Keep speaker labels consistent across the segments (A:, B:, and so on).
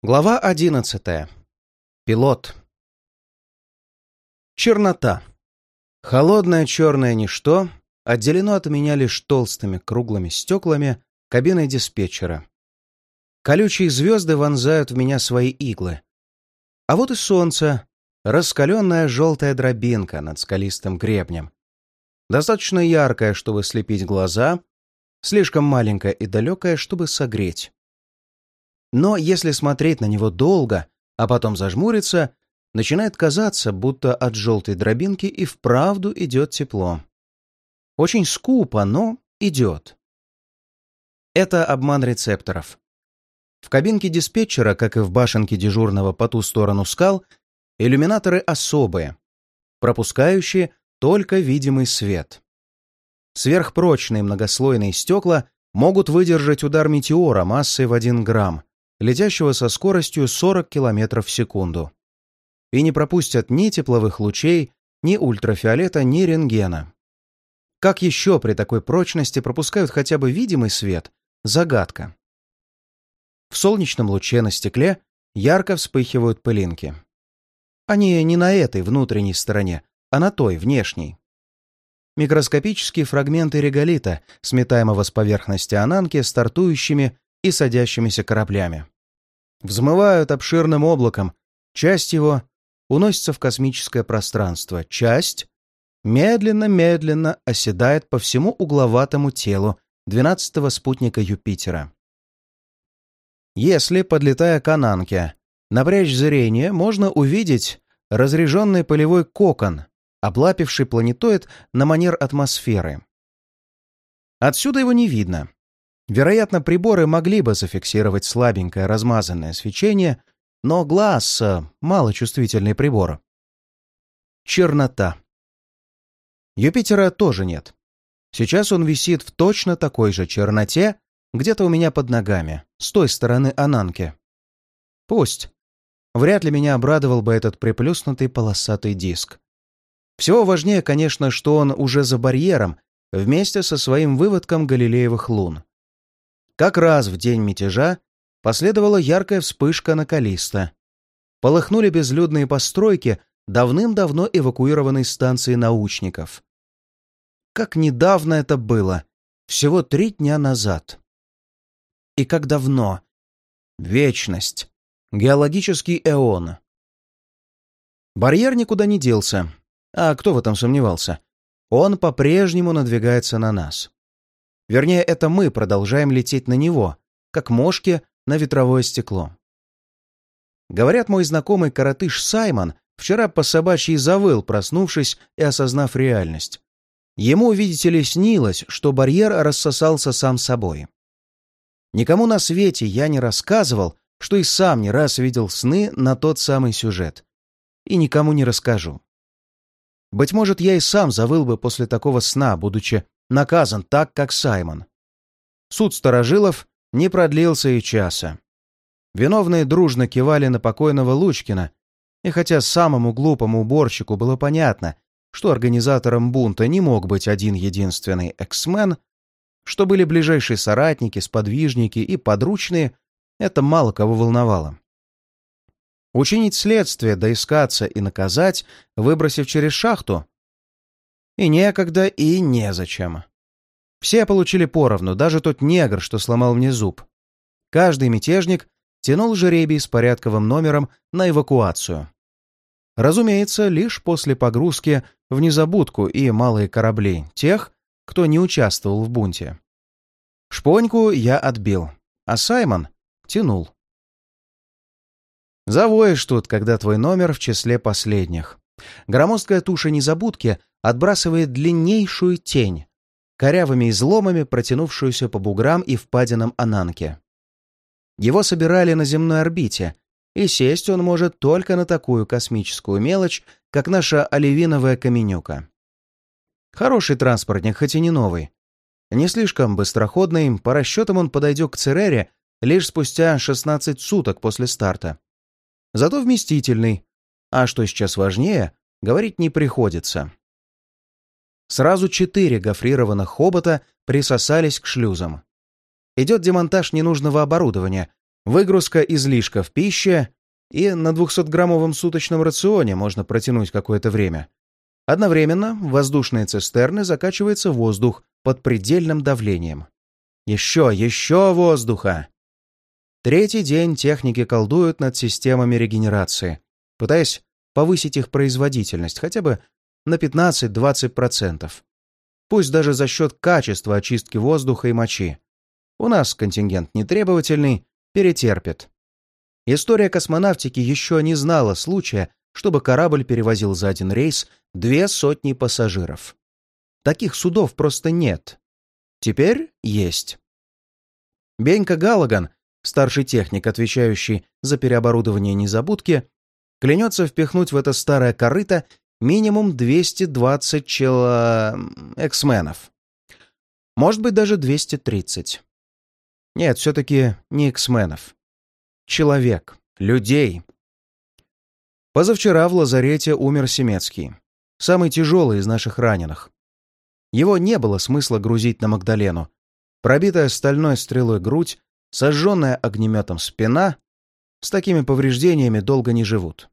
A: Глава одиннадцатая. Пилот. Чернота. Холодное черное ничто отделено от меня лишь толстыми круглыми стеклами кабины диспетчера. Колючие звезды вонзают в меня свои иглы. А вот и солнце, раскаленная желтая дробинка над скалистым гребнем. Достаточно яркая, чтобы слепить глаза, слишком маленькая и далекая, чтобы согреть. Но если смотреть на него долго, а потом зажмуриться, начинает казаться, будто от желтой дробинки и вправду идет тепло. Очень скупо, но идет. Это обман рецепторов. В кабинке диспетчера, как и в башенке дежурного по ту сторону скал, иллюминаторы особые, пропускающие только видимый свет. Сверхпрочные многослойные стекла могут выдержать удар метеора массой в 1 грамм, летящего со скоростью 40 км в секунду. И не пропустят ни тепловых лучей, ни ультрафиолета, ни рентгена. Как еще при такой прочности пропускают хотя бы видимый свет – загадка. В солнечном луче на стекле ярко вспыхивают пылинки. Они не на этой внутренней стороне, а на той, внешней. Микроскопические фрагменты реголита, сметаемого с поверхности ананки стартующими и садящимися кораблями. Взмывают обширным облаком, часть его уносится в космическое пространство, часть медленно-медленно оседает по всему угловатому телу двенадцатого спутника Юпитера. Если, подлетая к Ананке, напрячь зрение, можно увидеть разряженный полевой кокон, облапивший планетоид на манер атмосферы. Отсюда его не видно. Вероятно, приборы могли бы зафиксировать слабенькое размазанное свечение, но глаз — малочувствительный прибор. Чернота. Юпитера тоже нет. Сейчас он висит в точно такой же черноте, где-то у меня под ногами, с той стороны Ананки. Пусть. Вряд ли меня обрадовал бы этот приплюснутый полосатый диск. Всего важнее, конечно, что он уже за барьером, вместе со своим выводком Галилеевых лун. Как раз в день мятежа последовала яркая вспышка на Калиста. Полыхнули безлюдные постройки давным-давно эвакуированной станции научников. Как недавно это было, всего три дня назад. И как давно? Вечность. Геологический эон. Барьер никуда не делся. А кто в этом сомневался? Он по-прежнему надвигается на нас. Вернее, это мы продолжаем лететь на него, как мошки на ветровое стекло. Говорят, мой знакомый коротыш Саймон вчера по собачьей завыл, проснувшись и осознав реальность. Ему, видите ли, снилось, что барьер рассосался сам собой. Никому на свете я не рассказывал, что и сам не раз видел сны на тот самый сюжет. И никому не расскажу. Быть может, я и сам завыл бы после такого сна, будучи наказан так, как Саймон. Суд старожилов не продлился и часа. Виновные дружно кивали на покойного Лучкина, и хотя самому глупому уборщику было понятно, что организатором бунта не мог быть один единственный эксмен, что были ближайшие соратники, сподвижники и подручные, это мало кого волновало. Учинить следствие, доискаться и наказать, выбросив через шахту, и некогда, и незачем. Все получили поровну, даже тот негр, что сломал мне зуб. Каждый мятежник тянул жеребий с порядковым номером на эвакуацию. Разумеется, лишь после погрузки в незабудку и малые корабли тех, кто не участвовал в бунте. Шпоньку я отбил, а Саймон тянул. Завоешь тут, когда твой номер в числе последних. Громоздкая туша незабудки отбрасывает длиннейшую тень, корявыми изломами протянувшуюся по буграм и впадинам Ананки. Его собирали на земной орбите, и сесть он может только на такую космическую мелочь, как наша оливиновая каменюка. Хороший транспортник, хоть и не новый. Не слишком быстроходный, по расчетам он подойдет к Церере лишь спустя 16 суток после старта. Зато вместительный. А что сейчас важнее, говорить не приходится. Сразу четыре гофрированных хобота присосались к шлюзам. Идет демонтаж ненужного оборудования. Выгрузка излишка в пище и на 200-граммовом суточном рационе можно протянуть какое-то время. Одновременно в воздушные цистерны закачивается воздух под предельным давлением. Еще, еще воздуха! Третий день техники колдуют над системами регенерации, пытаясь повысить их производительность хотя бы на 15-20%. Пусть даже за счет качества очистки воздуха и мочи. У нас контингент нетребовательный, перетерпит. История космонавтики еще не знала случая, чтобы корабль перевозил за один рейс две сотни пассажиров. Таких судов просто нет. Теперь есть. Бенька Галаган, старший техник, отвечающий за переоборудование незабудки, клянется впихнуть в это старое корыто минимум 220 чело... эксменов. Может быть, даже 230. Нет, все-таки не эксменов. Человек. Людей. Позавчера в лазарете умер Семецкий. Самый тяжелый из наших раненых. Его не было смысла грузить на Магдалену. Пробитая стальной стрелой грудь, сожженная огнеметом спина, с такими повреждениями долго не живут.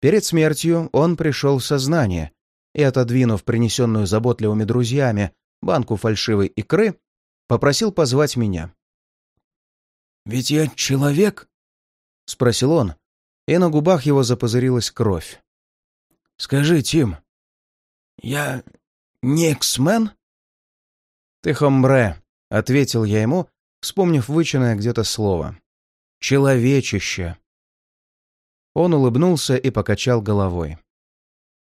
A: Перед смертью он пришел в сознание и, отодвинув принесенную заботливыми друзьями банку фальшивой икры, попросил позвать меня.
B: «Ведь я человек?»
A: — спросил он, и на губах его запозырилась кровь.
B: «Скажи, Тим, я не эксмен?»
A: «Ты хомбре», — ответил я ему, вспомнив вычанное где-то слово. «Человечище». Он улыбнулся и покачал головой.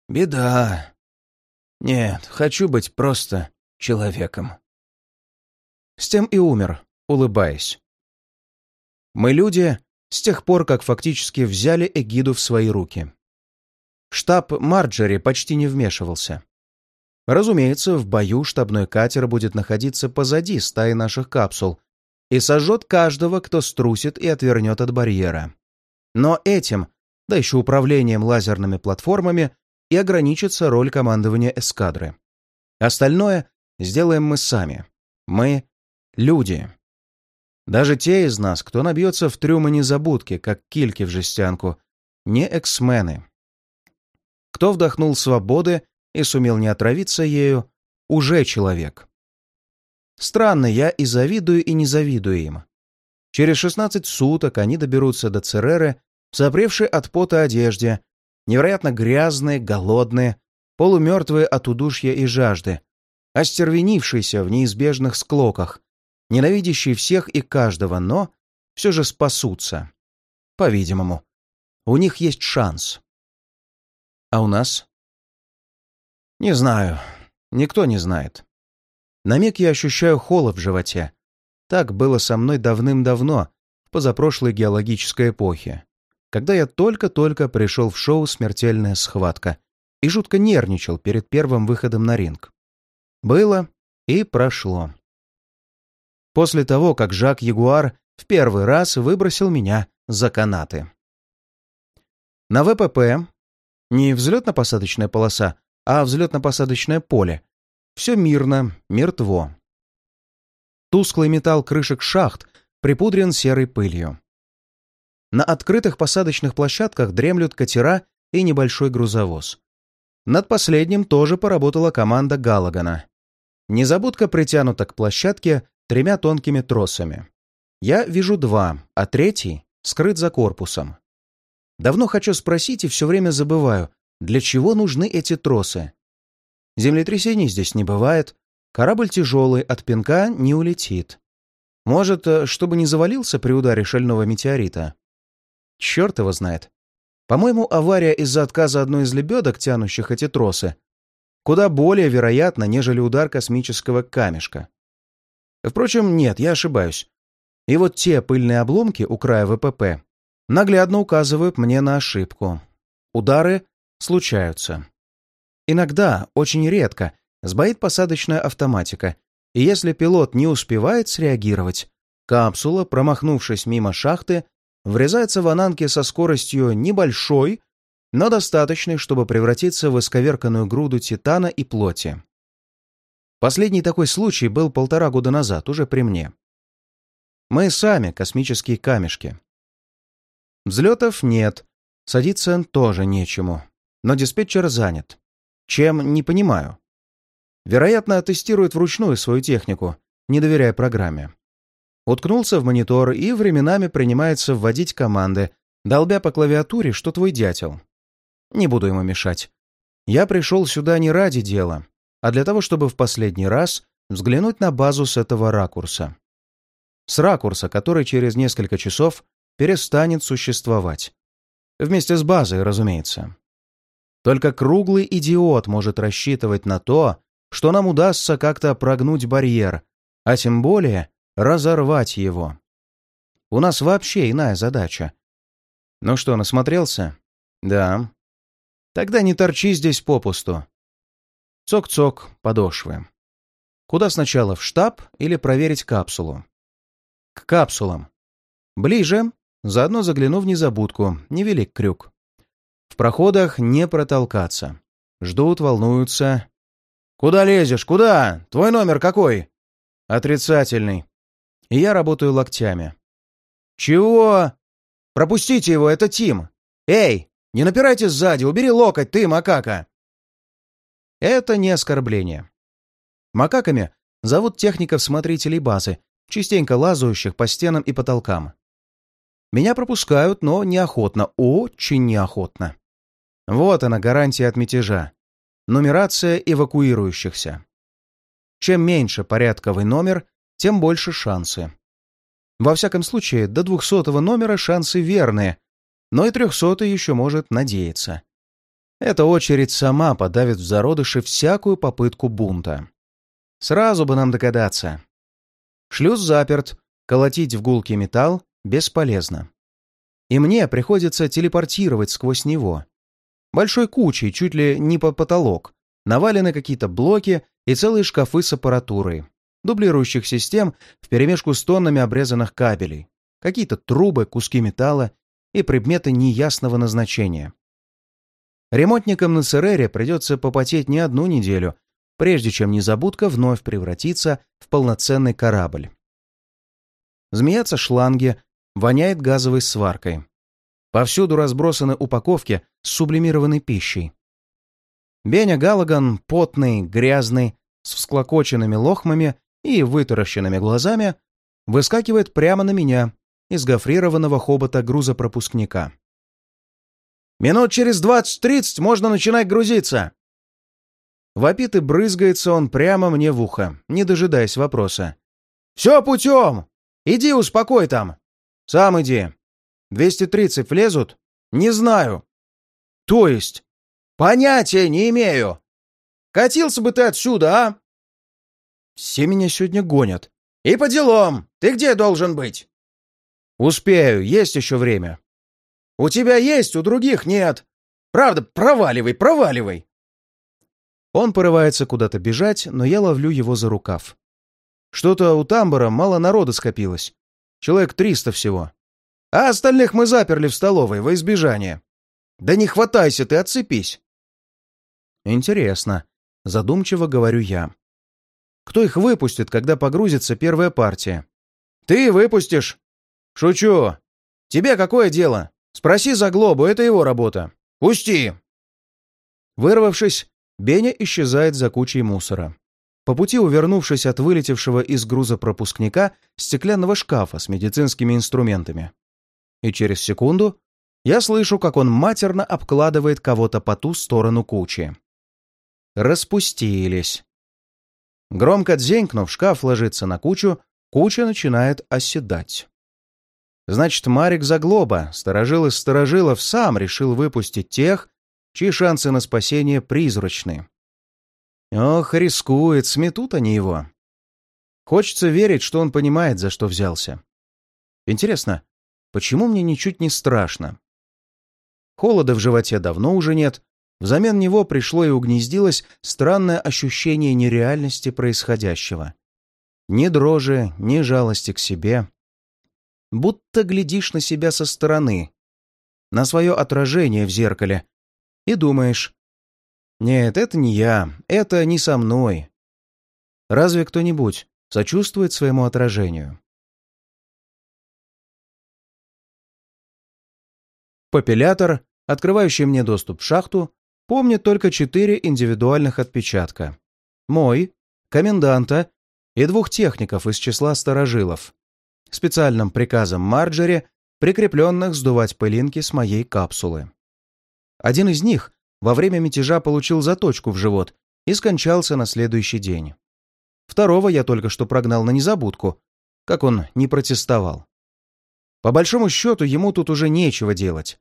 B: «Беда. Нет, хочу быть просто человеком».
A: С тем и умер, улыбаясь. Мы люди с тех пор, как фактически взяли эгиду в свои руки. Штаб Марджери почти не вмешивался. Разумеется, в бою штабной катер будет находиться позади стаи наших капсул и сожжет каждого, кто струсит и отвернет от барьера. Но этим, да еще управлением лазерными платформами, и ограничится роль командования эскадры. Остальное сделаем мы сами. Мы — люди. Даже те из нас, кто набьется в трюмы незабудки, как кильки в жестянку, не эксмены. Кто вдохнул свободы и сумел не отравиться ею, уже человек. Странно, я и завидую, и не завидую им. Через 16 суток они доберутся до Цереры, запревшие от пота одежде, невероятно грязные, голодные, полумертвые от удушья и жажды, остервенившиеся в неизбежных склоках, ненавидящие всех и каждого, но все же спасутся. По-видимому. У них есть шанс. А у нас? Не знаю. Никто не знает. На миг я ощущаю холод в животе. Так было со мной давным-давно, в позапрошлой геологической эпохе, когда я только-только пришел в шоу «Смертельная схватка» и жутко нервничал перед первым выходом на ринг. Было и прошло после того, как Жак Ягуар в первый раз выбросил меня за канаты. На ВПП не взлетно-посадочная полоса, а взлетно-посадочное поле. Все мирно, мертво. Тусклый металл крышек шахт припудрен серой пылью. На открытых посадочных площадках дремлют катера и небольшой грузовоз. Над последним тоже поработала команда Галагана. Незабудка притянута к площадке тремя тонкими тросами. Я вижу два, а третий скрыт за корпусом. Давно хочу спросить и все время забываю, для чего нужны эти тросы? Землетрясений здесь не бывает, корабль тяжелый, от пинка не улетит. Может, э, чтобы не завалился при ударе шального метеорита? Черт его знает. По-моему, авария из-за отказа одной из лебедок, тянущих эти тросы, куда более вероятна, нежели удар космического камешка. Впрочем, нет, я ошибаюсь. И вот те пыльные обломки у края ВПП наглядно указывают мне на ошибку. Удары случаются. Иногда, очень редко, сбоит посадочная автоматика, и если пилот не успевает среагировать, капсула, промахнувшись мимо шахты, врезается в ананки со скоростью небольшой, но достаточной, чтобы превратиться в исковерканную груду титана и плоти. Последний такой случай был полтора года назад, уже при мне. Мы сами космические камешки. Взлетов нет, садиться тоже нечему. Но диспетчер занят. Чем, не понимаю. Вероятно, тестирует вручную свою технику, не доверяя программе. Уткнулся в монитор и временами принимается вводить команды, долбя по клавиатуре, что твой дятел. Не буду ему мешать. Я пришел сюда не ради дела, а для того, чтобы в последний раз взглянуть на базу с этого ракурса. С ракурса, который через несколько часов перестанет существовать. Вместе с базой, разумеется. Только круглый идиот может рассчитывать на то, что нам удастся как-то прогнуть барьер, а тем более разорвать его. У нас вообще иная задача. Ну что, насмотрелся? Да. Тогда не торчи здесь попусту. Цок-цок, подошвы. Куда сначала, в штаб или проверить капсулу? К капсулам. Ближе, заодно загляну в незабудку, невелик крюк. В проходах не протолкаться. Ждут, волнуются. «Куда лезешь? Куда? Твой номер какой?» «Отрицательный. И я работаю локтями». «Чего?» «Пропустите его, это Тим. Эй, не напирайте сзади, убери локоть, ты, макака!» Это не оскорбление. Макаками зовут техников-смотрителей базы, частенько лазающих по стенам и потолкам. Меня пропускают, но неохотно, очень неохотно. Вот она, гарантия от мятежа. Нумерация эвакуирующихся. Чем меньше порядковый номер, тем больше шансы. Во всяком случае, до двухсотого номера шансы верные, но и трехсотый еще может надеяться. Эта очередь сама подавит в зародыше всякую попытку бунта. Сразу бы нам догадаться. Шлюз заперт, колотить в гулкий металл бесполезно. И мне приходится телепортировать сквозь него. Большой кучей, чуть ли не по потолок, навалены какие-то блоки и целые шкафы с аппаратурой, дублирующих систем вперемешку с тоннами обрезанных кабелей, какие-то трубы, куски металла и предметы неясного назначения. Ремонтникам на Церере придется попотеть не одну неделю, прежде чем незабудка вновь превратится в полноценный корабль. Змеятся шланги, воняет газовой сваркой. Повсюду разбросаны упаковки с сублимированной пищей. Беня Галаган, потный, грязный, с всклокоченными лохмами и вытаращенными глазами, выскакивает прямо на меня из гофрированного хобота грузопропускника. «Минут через двадцать-тридцать можно начинать грузиться!» Вопит и брызгается он прямо мне в ухо, не дожидаясь вопроса. «Все путем! Иди успокой там! Сам иди! Двести тридцать влезут? Не знаю!» «То есть?» «Понятия не имею! Катился бы ты отсюда, а?» Все меня сегодня гонят. И по делам. Ты где должен быть? Успею, есть еще время. У тебя есть, у других нет. Правда, проваливай, проваливай. Он порывается куда-то бежать, но я ловлю его за рукав. Что-то у тамбора мало народа скопилось. Человек триста всего. А остальных мы заперли в столовой во избежание. Да не хватайся ты, отцепись. Интересно. Задумчиво говорю я. Кто их выпустит, когда погрузится первая партия? Ты выпустишь? Шучу. Тебе какое дело? Спроси за Глобу, это его работа. Пусти. Вырвавшись, Беня исчезает за кучей мусора. По пути увернувшись от вылетевшего из грузопропускника стеклянного шкафа с медицинскими инструментами. И через секунду я слышу, как он матерно обкладывает кого-то по ту сторону кучи. Распустились. Громко дзенькнув, шкаф ложится на кучу, куча начинает оседать. Значит, Марик Заглоба, сторожил из сторожилов, сам решил выпустить тех, чьи шансы на спасение призрачны. Ох, рискует, сметут они его. Хочется верить, что он понимает, за что взялся. Интересно, почему мне ничуть не страшно? Холода в животе давно уже нет, Взамен него пришло и угнездилось странное ощущение нереальности происходящего. Ни дрожи, ни жалости к себе. Будто глядишь на себя со стороны, на свое отражение в зеркале, и думаешь, нет, это не я, это не со мной. Разве кто-нибудь сочувствует своему отражению? Папиллятор, открывающий мне доступ в шахту, помнит только четыре индивидуальных отпечатка. Мой, коменданта и двух техников из числа старожилов. Специальным приказом Марджери, прикрепленных сдувать пылинки с моей капсулы. Один из них во время мятежа получил заточку в живот и скончался на следующий день. Второго я только что прогнал на незабудку, как он не протестовал. По большому счету, ему тут уже нечего делать.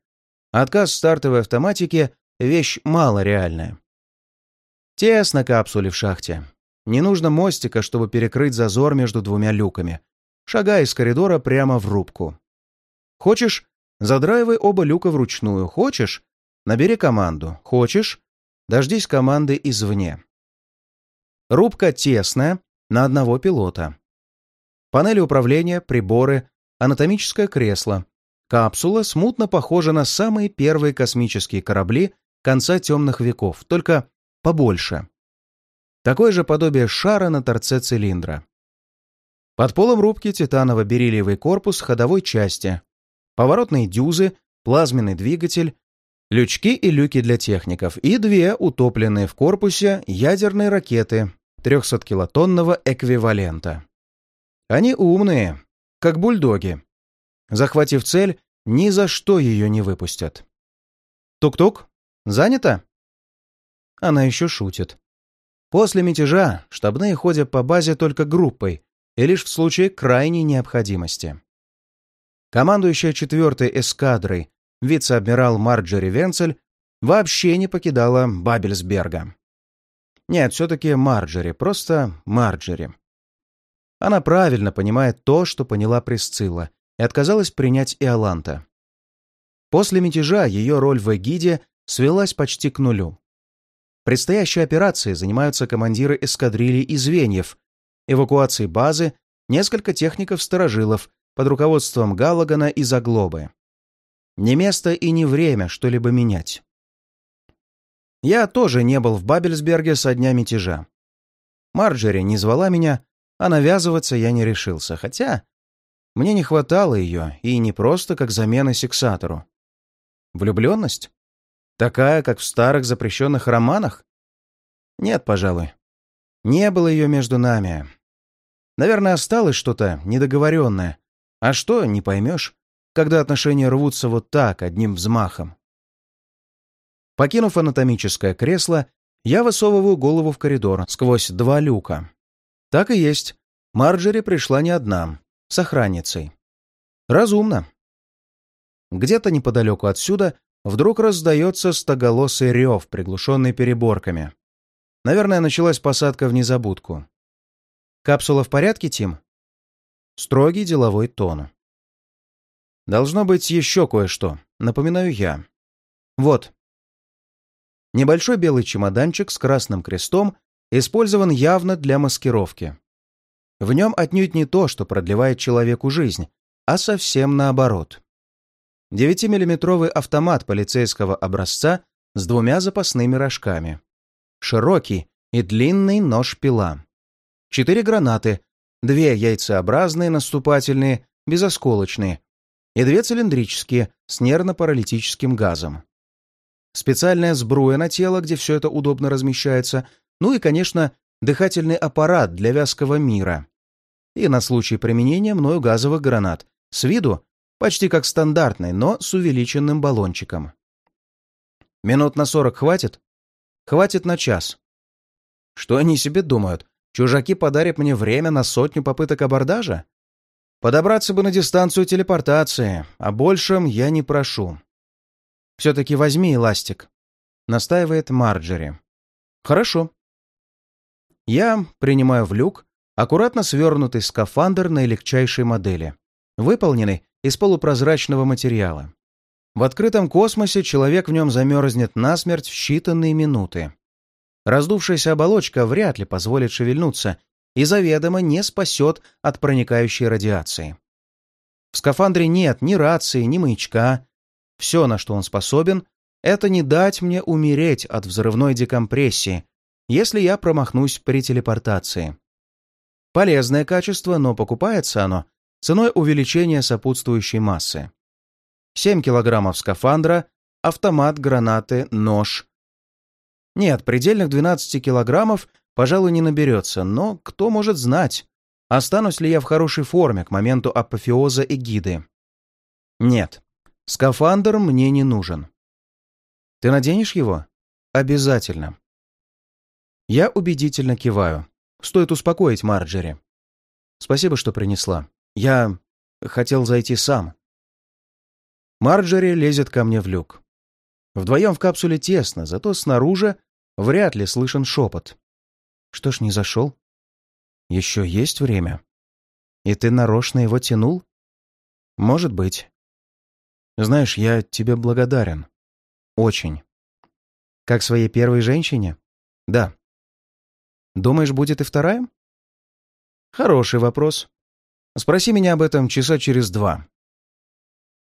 A: Отказ стартовой автоматики — вещь малореальная. Тесно капсуле в шахте. Не нужно мостика, чтобы перекрыть зазор между двумя люками. Шагай из коридора прямо в рубку. Хочешь — задраивай оба люка вручную. Хочешь — набери команду. Хочешь — дождись команды извне. Рубка тесная, на одного пилота. Панели управления, приборы, анатомическое кресло. Капсула смутно похожа на самые первые космические корабли конца темных веков, только побольше. Такое же подобие шара на торце цилиндра. Под полом рубки титаново-бериллиевый корпус ходовой части, поворотные дюзы, плазменный двигатель, лючки и люки для техников и две утопленные в корпусе ядерные ракеты 300-килотонного эквивалента. Они умные, как бульдоги. Захватив цель, ни за что ее не выпустят. Тук-тук, занято? Она еще шутит. После мятежа штабные ходят по базе только группой и лишь в случае крайней необходимости. Командующая четвертой эскадрой вице-адмирал Марджери Венцель вообще не покидала Бабельсберга. Нет, все-таки Марджери, просто Марджери. Она правильно понимает то, что поняла Присцилла, и отказалась принять Иоланта. После мятежа ее роль в эгиде свелась почти к нулю. Предстоящей операцией занимаются командиры эскадрилий и звеньев, эвакуацией базы, несколько техников-сторожилов под руководством Галлагана и Заглобы. Не место и не время что-либо менять. Я тоже не был в Бабельсберге со дня мятежа. Марджери не звала меня, а навязываться я не решился, хотя мне не хватало ее, и не просто как замена сексатору. Влюбленность? Такая, как в старых запрещенных романах? Нет, пожалуй. Не было ее между нами. Наверное, осталось что-то недоговоренное. А что, не поймешь, когда отношения рвутся вот так, одним взмахом. Покинув анатомическое кресло, я высовываю голову в коридор сквозь два люка. Так и есть. Марджери пришла не одна, с охранницей. Разумно. Где-то неподалеку отсюда вдруг раздается стоголосый рев, приглушенный переборками. Наверное, началась посадка в незабудку. «Капсула в порядке, Тим?» Строгий деловой тон. «Должно быть еще кое-что, напоминаю я. Вот». Небольшой белый чемоданчик с красным крестом использован явно для маскировки. В нем отнюдь не то, что продлевает человеку жизнь, а совсем наоборот. 9-миллиметровый автомат полицейского образца с двумя запасными рожками. Широкий и длинный нож-пила. Четыре гранаты, две яйцеобразные наступательные, безосколочные, и две цилиндрические с нервно-паралитическим газом. Специальная сбруя на тело, где все это удобно размещается, ну и, конечно, дыхательный аппарат для вязкого мира. И на случай применения мною газовых гранат. С виду почти как стандартный, но с увеличенным баллончиком. Минут на сорок хватит? Хватит на час. Что они себе думают? Чужаки подарят мне время на сотню попыток абордажа? Подобраться бы на дистанцию телепортации, а большем я не прошу. Все-таки возьми эластик, настаивает Марджери. Хорошо, я принимаю в люк аккуратно свернутый скафандр на легчайшей модели, выполненный из полупрозрачного материала. В открытом космосе человек в нем замерзнет насмерть в считанные минуты. Раздувшаяся оболочка вряд ли позволит шевельнуться и заведомо не спасет от проникающей радиации. В скафандре нет ни рации, ни маячка. Все, на что он способен, это не дать мне умереть от взрывной декомпрессии, если я промахнусь при телепортации. Полезное качество, но покупается оно ценой увеличения сопутствующей массы. 7 килограммов скафандра, автомат, гранаты, нож. Нет, предельных 12 килограммов, пожалуй, не наберется, но кто может знать, останусь ли я в хорошей форме к моменту апофеоза эгиды. Нет, скафандр мне не нужен. Ты наденешь его? Обязательно. Я убедительно киваю. Стоит успокоить Марджери. Спасибо, что принесла. Я хотел зайти сам. Марджери лезет ко мне в люк. Вдвоем в капсуле тесно, зато снаружи вряд ли слышен шепот. Что ж, не зашел? Еще есть время. И ты нарочно его тянул? Может быть. Знаешь, я тебе благодарен. Очень. Как своей первой женщине? Да. Думаешь, будет и вторая? Хороший вопрос. Спроси меня об этом часа через два.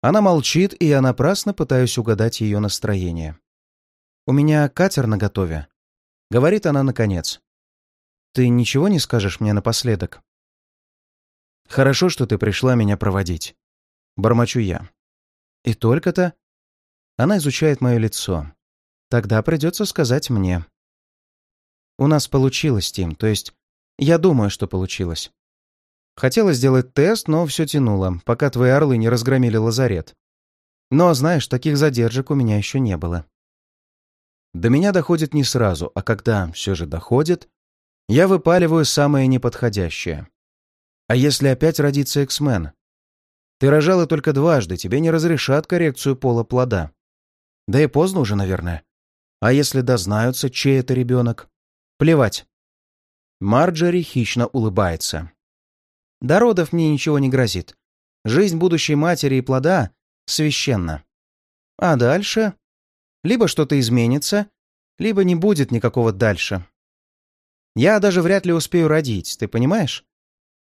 A: Она молчит, и я напрасно пытаюсь угадать ее настроение. «У меня катер наготове», — говорит она наконец. «Ты ничего не скажешь мне напоследок?» «Хорошо, что ты пришла меня проводить», — бормочу я. «И только-то...» Она изучает мое лицо. «Тогда придется сказать мне». «У нас получилось, Тим, то есть я думаю, что получилось. Хотела сделать тест, но все тянуло, пока твои орлы не разгромили лазарет. Но, знаешь, таких задержек у меня еще не было. До меня доходит не сразу, а когда все же доходит, я выпаливаю самое неподходящее. А если опять родится Эксмен? Ты рожала только дважды, тебе не разрешат коррекцию пола плода. Да и поздно уже, наверное. А если дознаются, чей это ребенок? Плевать. Марджори хищно улыбается. До родов мне ничего не грозит. Жизнь будущей матери и плода священна. А дальше? Либо что-то изменится, либо не будет никакого дальше. Я даже вряд ли успею родить, ты понимаешь?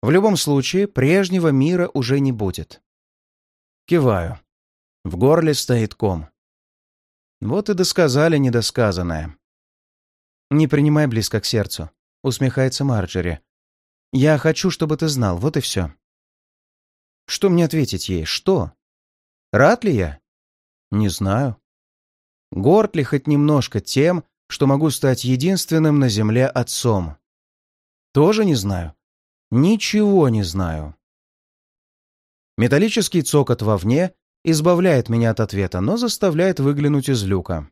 A: В любом случае, прежнего мира уже не будет. Киваю. В горле стоит ком. Вот и досказали недосказанное. «Не принимай близко к сердцу», — усмехается Марджери. Я хочу, чтобы ты знал, вот и все. Что мне ответить ей? Что? Рад ли я? Не знаю. Горд ли хоть немножко тем, что могу стать единственным на земле отцом? Тоже не знаю. Ничего не знаю. Металлический цокот вовне избавляет меня от ответа, но заставляет выглянуть из люка.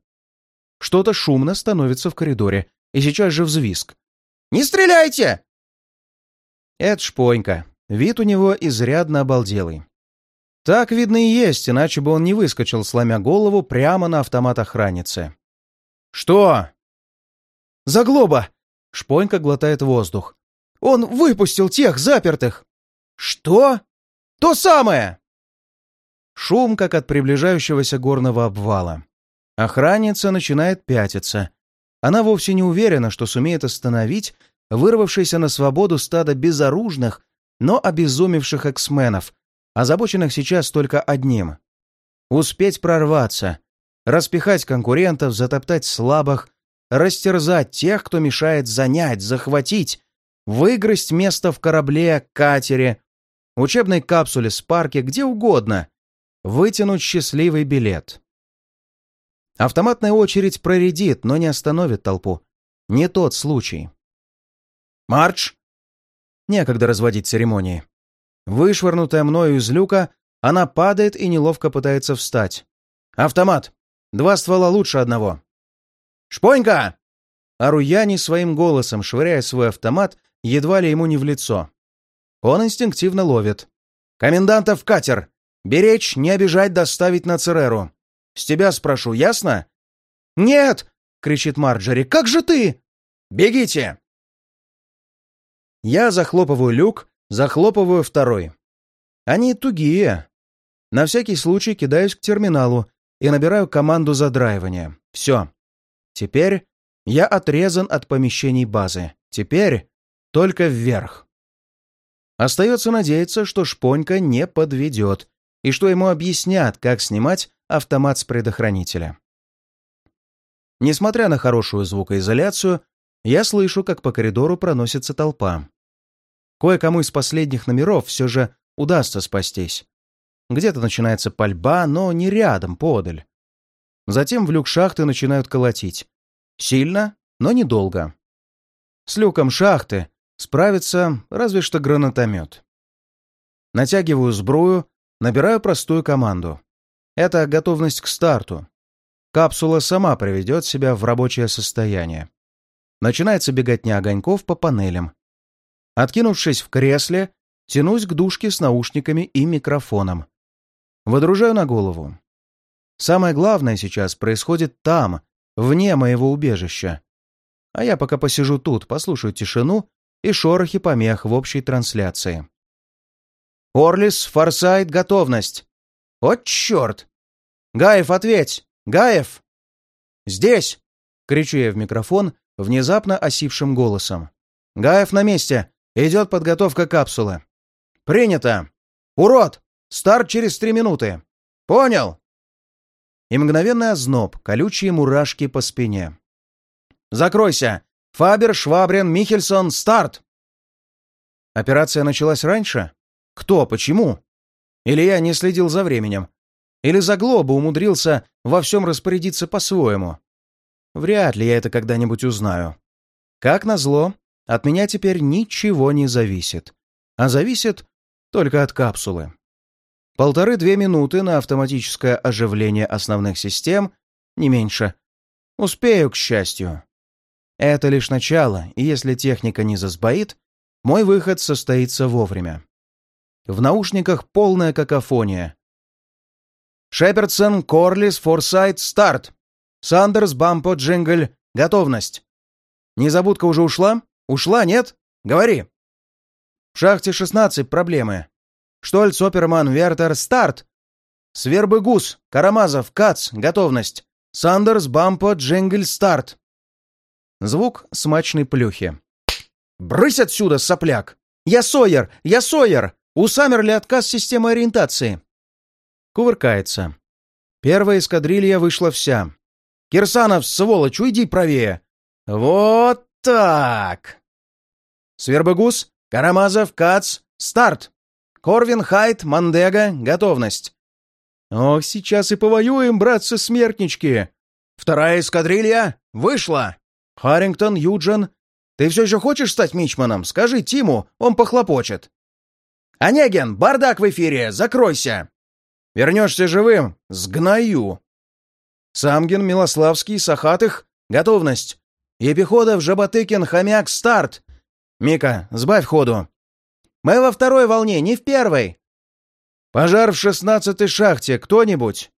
A: Что-то шумно становится в коридоре, и сейчас же взвизг. «Не стреляйте!» Это шпонька. Вид у него изрядно обалделый. Так, видно, и есть, иначе бы он не выскочил, сломя голову, прямо на автомат охранницы. «Что?» «Заглоба!» — Шпонька глотает воздух. «Он выпустил тех запертых!» «Что?» «То самое!» Шум, как от приближающегося горного обвала. Охранница начинает пятиться. Она вовсе не уверена, что сумеет остановить вырвавшееся на свободу стадо безоружных, но обезумевших эксменов, озабоченных сейчас только одним — успеть прорваться, распихать конкурентов, затоптать слабых, растерзать тех, кто мешает занять, захватить, выгрызть место в корабле, катере, учебной капсуле, спарке, где угодно, вытянуть счастливый билет. Автоматная очередь проредит, но не остановит толпу. Не тот случай. «Марч!» Некогда разводить церемонии. Вышвырнутая мною из люка, она падает и неловко пытается встать. «Автомат! Два ствола лучше одного!» «Шпонька!» Ору я не своим голосом, швыряя свой автомат едва ли ему не в лицо. Он инстинктивно ловит. «Комендантов в катер! Беречь, не обижать, доставить на Цереру. С тебя спрошу, ясно?» «Нет!» — кричит Марджери. «Как же ты?» «Бегите!» Я захлопываю люк, захлопываю второй. Они тугие. На всякий случай кидаюсь к терминалу и набираю команду задраивания. Все. Теперь я отрезан от помещений базы. Теперь только вверх. Остается надеяться, что шпонька не подведет и что ему объяснят, как снимать автомат с предохранителя. Несмотря на хорошую звукоизоляцию, я слышу, как по коридору проносится толпа. Кое-кому из последних номеров все же удастся спастись. Где-то начинается пальба, но не рядом, подаль. Затем в люк шахты начинают колотить. Сильно, но недолго. С люком шахты справится разве что гранатомет. Натягиваю сбрую, набираю простую команду. Это готовность к старту. Капсула сама приведет себя в рабочее состояние. Начинается беготня огоньков по панелям. Откинувшись в кресле, тянусь к дужке с наушниками и микрофоном. Водружаю на голову. Самое главное сейчас происходит там, вне моего убежища. А я пока посижу тут, послушаю тишину и шорохи помех в общей трансляции. «Орлис, Форсайт, готовность!» «От черт!» «Гаев, ответь! Гаев!» «Здесь!» — кричу я в микрофон внезапно осипшим голосом. «Гаев на месте! Идет подготовка капсулы!» «Принято! Урод! Старт через три минуты!» «Понял!» И мгновенный озноб, колючие мурашки по спине. «Закройся! Фабер, Швабрин, Михельсон, старт!» Операция началась раньше? Кто? Почему? Или я не следил за временем? Или Заглоба умудрился во всем распорядиться по-своему? Вряд ли я это когда-нибудь узнаю. Как назло, от меня теперь ничего не зависит. А зависит только от капсулы. Полторы-две минуты на автоматическое оживление основных систем, не меньше. Успею, к счастью. Это лишь начало, и если техника не засбоит, мой выход состоится вовремя. В наушниках полная какофония. Шеперсон, Корлис, Форсайт, старт! Сандерс, Бампо, Джингль, готовность! Незабудка уже ушла? Ушла, нет? Говори! В шахте 16 проблемы. Штольц, Оперман, Вертер, старт! Свербы Гус, Карамазов, Кац, готовность! Сандерс, Бампо, Джингль, старт! Звук смачной плюхи. «Брысь отсюда, сопляк! Я Сойер! Я Сойер! У Саммерли отказ системы ориентации!» Кувыркается. Первая эскадрилья вышла вся. «Кирсанов, сволочь, уйди правее!» «Вот так!» Свербогус, Карамазов, Кац, старт! Корвин, Хайт, Мандега, готовность. Ох, сейчас и повоюем, братцы-смертнички! Вторая эскадрилья вышла! Харрингтон, Юджин, ты все еще хочешь стать мичманом? Скажи Тиму, он похлопочет. «Онегин, бардак в эфире! Закройся!» «Вернешься живым? Сгною!» «Самгин, Милославский, Сахатых, готовность!» «Епиходов, Жаботыкин, Хомяк, старт!» «Мика, сбавь ходу!» «Мы во второй волне, не в первой!» «Пожар в шестнадцатой шахте, кто-нибудь?»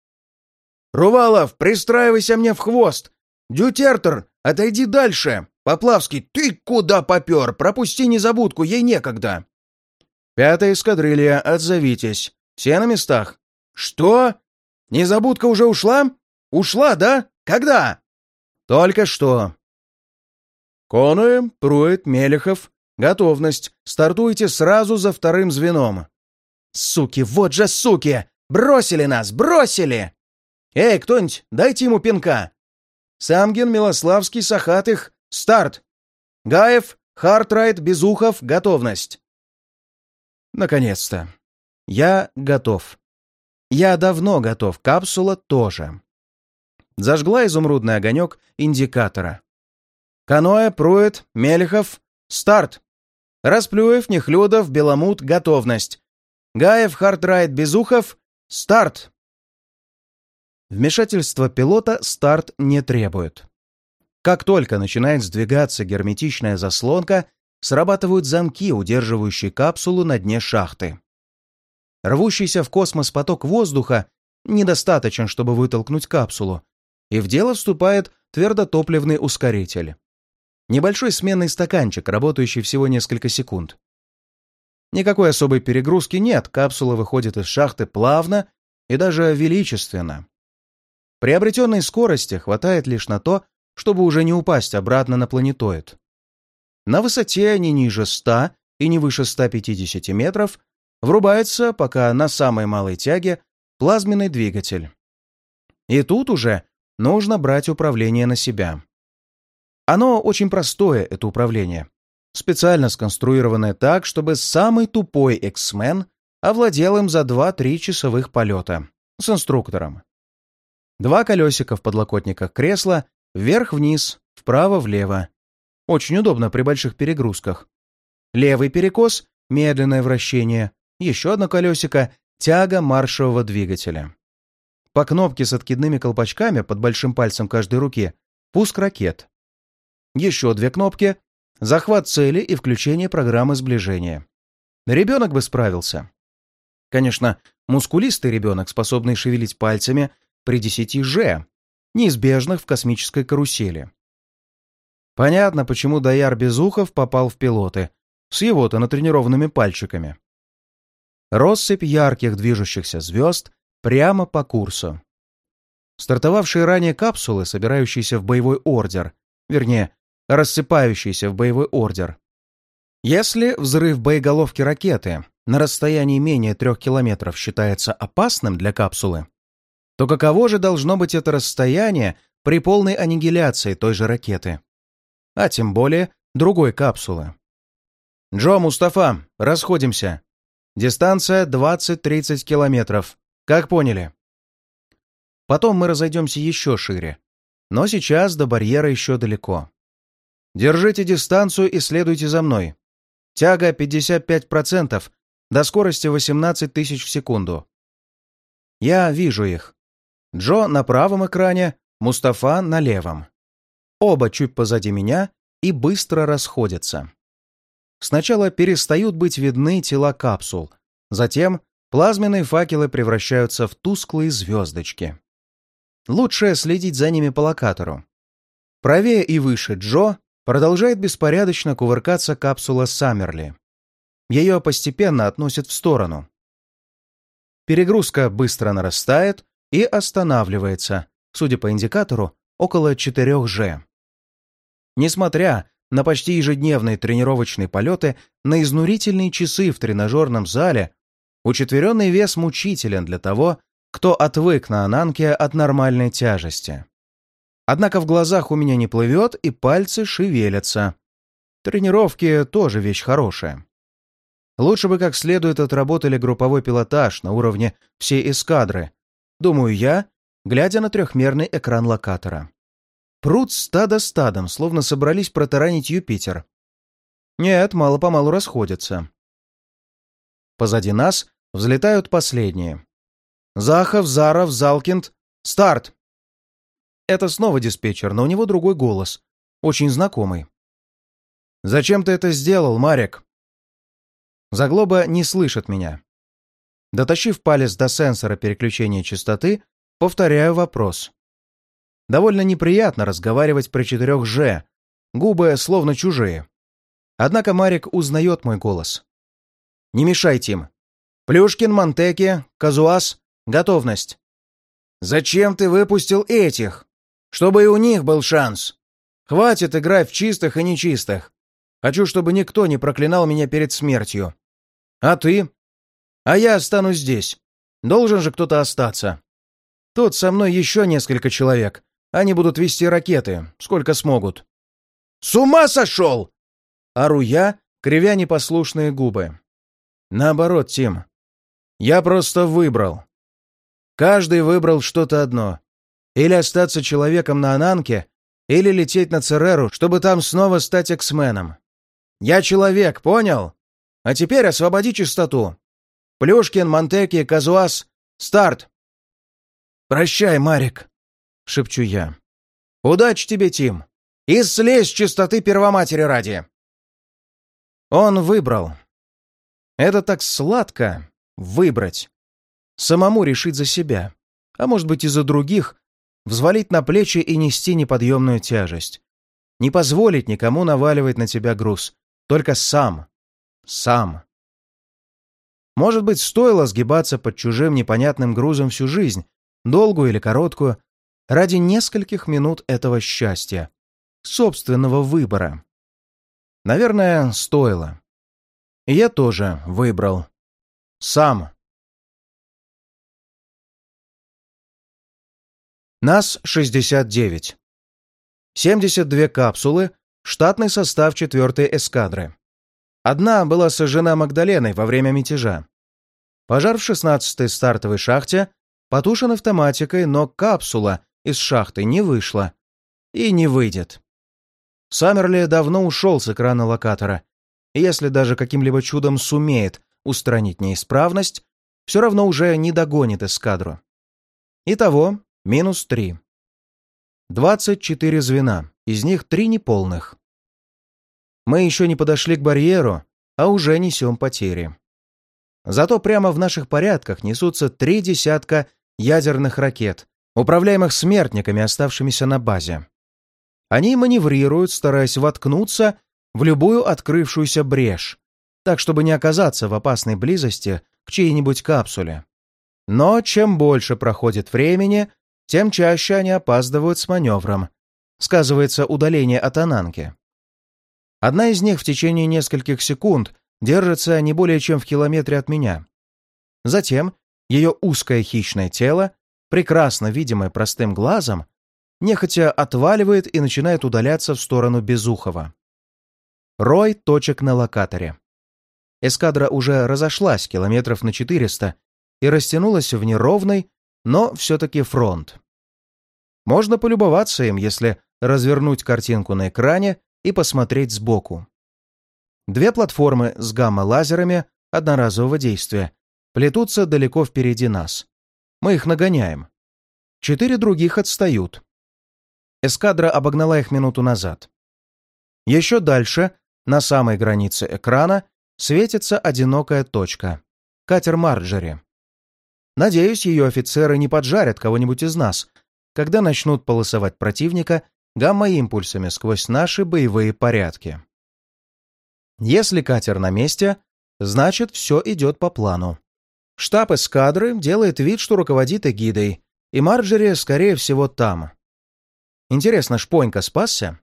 A: «Рувалов, пристраивайся мне в хвост! Дютертер, отойди дальше! Поплавский, ты куда попер? Пропусти незабудку, ей некогда!» «Пятая эскадрилья, отзовитесь. Все на местах?» «Что? Незабудка уже ушла? Ушла, да? Когда?» «Только что». «Коны, Прует, Мелехов, готовность. Стартуйте сразу за вторым звеном». «Суки, вот же суки! Бросили нас, бросили!» «Эй, кто-нибудь, дайте ему пинка!» «Самгин, Милославский, Сахатых, старт!» «Гаев, Хартрайт, Безухов, готовность!» Наконец-то. Я готов. Я давно готов, капсула тоже. Зажгла изумрудный огонек индикатора. Каноэ, Прует, Мелехов, старт! Расплюев, Нехлюдов, Беломут, готовность. Гаев, Хардрайт, Безухов, старт! Вмешательство пилота старт не требует. Как только начинает сдвигаться герметичная заслонка, срабатывают замки, удерживающие капсулу на дне шахты. Рвущийся в космос поток воздуха недостаточен, чтобы вытолкнуть капсулу, и в дело вступает твердотопливный ускоритель. Небольшой сменный стаканчик, работающий всего несколько секунд. Никакой особой перегрузки нет, капсула выходит из шахты плавно и даже величественно. Приобретенной скорости хватает лишь на то, чтобы уже не упасть обратно на планетоид. На высоте не ниже 100 и не выше 150 метров врубается, пока на самой малой тяге, плазменный двигатель. И тут уже нужно брать управление на себя. Оно очень простое, это управление. Специально сконструированное так, чтобы самый тупой эксмен овладел им за 2-3 часовых полета с инструктором. Два колесика в подлокотниках кресла, вверх-вниз, вправо-влево. Очень удобно при больших перегрузках. Левый перекос — медленное вращение, еще одно колесико — тяга маршевого двигателя. По кнопке с откидными колпачками под большим пальцем каждой руки — пуск ракет. Еще две кнопки — захват цели и включение программы сближения. Ребенок бы справился. Конечно, мускулистый ребенок, способный шевелить пальцами при 10 Ж, неизбежных в космической карусели. Понятно, почему Даяр Безухов попал в пилоты, с его-то натренированными пальчиками. Россыпь ярких движущихся звезд прямо по курсу. Стартовавшие ранее капсулы, собирающиеся в боевой ордер, вернее, рассыпающиеся в боевой ордер. Если взрыв боеголовки ракеты на расстоянии менее трех километров считается опасным для капсулы, то каково же должно быть это расстояние при полной аннигиляции той же ракеты? А тем более другой капсулы. «Джо, Мустафа, расходимся. Дистанция 20-30 километров. Как поняли?» Потом мы разойдемся еще шире. Но сейчас до барьера еще далеко. Держите дистанцию и следуйте за мной. Тяга 55%, до скорости 18 тысяч в секунду. Я вижу их. Джо на правом экране, Мустафа на левом. Оба чуть позади меня и быстро расходятся. Сначала перестают быть видны тела капсул, затем плазменные факелы превращаются в тусклые звездочки. Лучше следить за ними по локатору. Правее и выше Джо продолжает беспорядочно кувыркаться капсула Саммерли. Ее постепенно относят в сторону. Перегрузка быстро нарастает и останавливается, судя по индикатору, около 4G. Несмотря на почти ежедневные тренировочные полеты на изнурительные часы в тренажерном зале, учетверенный вес мучителен для того, кто отвык на Ананке от нормальной тяжести. Однако в глазах у меня не плывет и пальцы шевелятся. Тренировки тоже вещь хорошая. Лучше бы как следует отработали групповой пилотаж на уровне всей эскадры, думаю я, глядя на трехмерный экран локатора. Пруд стадо стадом, словно собрались протаранить Юпитер. Нет, мало-помалу расходятся. Позади нас взлетают последние. Захов, Заров, Залкинд. Старт! Это снова диспетчер, но у него другой голос. Очень знакомый. «Зачем ты это сделал, Марик?» Заглоба не слышит меня. Дотащив палец до сенсора переключения частоты, повторяю вопрос. Довольно неприятно разговаривать при четырех «Ж», губы словно чужие. Однако Марик узнает мой голос. «Не мешайте им. Плюшкин, Монтеки, Казуас, готовность». «Зачем ты выпустил этих? Чтобы и у них был шанс. Хватит играть в чистых и нечистых. Хочу, чтобы никто не проклинал меня перед смертью. А ты? А я останусь здесь. Должен же кто-то остаться. Тут со мной еще несколько человек. Они будут вести ракеты, сколько смогут. «С ума сошел!» Ору я, кривя непослушные губы. Наоборот, Тим. Я просто выбрал. Каждый выбрал что-то одно. Или остаться человеком на Ананке, или лететь на Цереру, чтобы там снова стать эксменом. Я человек, понял? А теперь освободи чистоту. Плюшкин, Монтеки, Казуас, старт!» «Прощай, Марик», — шепчу я. «Удачи тебе, Тим! И слезь чистоты Первоматери ради!» Он выбрал. Это так сладко — выбрать. Самому решить за себя, а может быть и за других, взвалить на плечи и нести неподъемную тяжесть. Не позволить никому наваливать на тебя груз. Только сам. Сам. Может быть, стоило сгибаться под чужим непонятным грузом всю жизнь, долгую или короткую, ради нескольких минут этого счастья, собственного выбора. Наверное, стоило. Я тоже выбрал. Сам. Нас 69. 72 капсулы, штатный состав 4 эскадры. Одна была сожжена Магдаленой во время мятежа. Пожар в 16-й стартовой шахте потушен автоматикой, но капсула из шахты не вышла. И не выйдет. Саммерли давно ушел с экрана локатора, если даже каким-либо чудом сумеет устранить неисправность, все равно уже не догонит эскадру. Итого минус три. 24 звена, из них три неполных. Мы еще не подошли к барьеру, а уже несем потери. Зато прямо в наших порядках несутся три десятка ядерных ракет, управляемых смертниками, оставшимися на базе. Они маневрируют, стараясь воткнуться в любую открывшуюся брешь, так чтобы не оказаться в опасной близости к чьей-нибудь капсуле. Но чем больше проходит времени, тем чаще они опаздывают с маневром. Сказывается удаление от Ананки. Одна из них в течение нескольких секунд держится не более чем в километре от меня. Затем ее узкое хищное тело, прекрасно видимое простым глазом, нехотя отваливает и начинает удаляться в сторону Безухова. Рой точек на локаторе. Эскадра уже разошлась километров на 400 и растянулась в неровный, но все-таки фронт. Можно полюбоваться им, если развернуть картинку на экране и посмотреть сбоку. Две платформы с гамма-лазерами одноразового действия плетутся далеко впереди нас. Мы их нагоняем. Четыре других отстают. Эскадра обогнала их минуту назад. Еще дальше, на самой границе экрана, светится одинокая точка — катер Марджери. Надеюсь, ее офицеры не поджарят кого-нибудь из нас, когда начнут полосовать противника гамма-импульсами сквозь наши боевые порядки. Если катер на месте, значит, все идет по плану. Штаб эскадры делает вид, что руководит эгидой, и Марджери, скорее всего, там. Интересно, Шпонька спасся?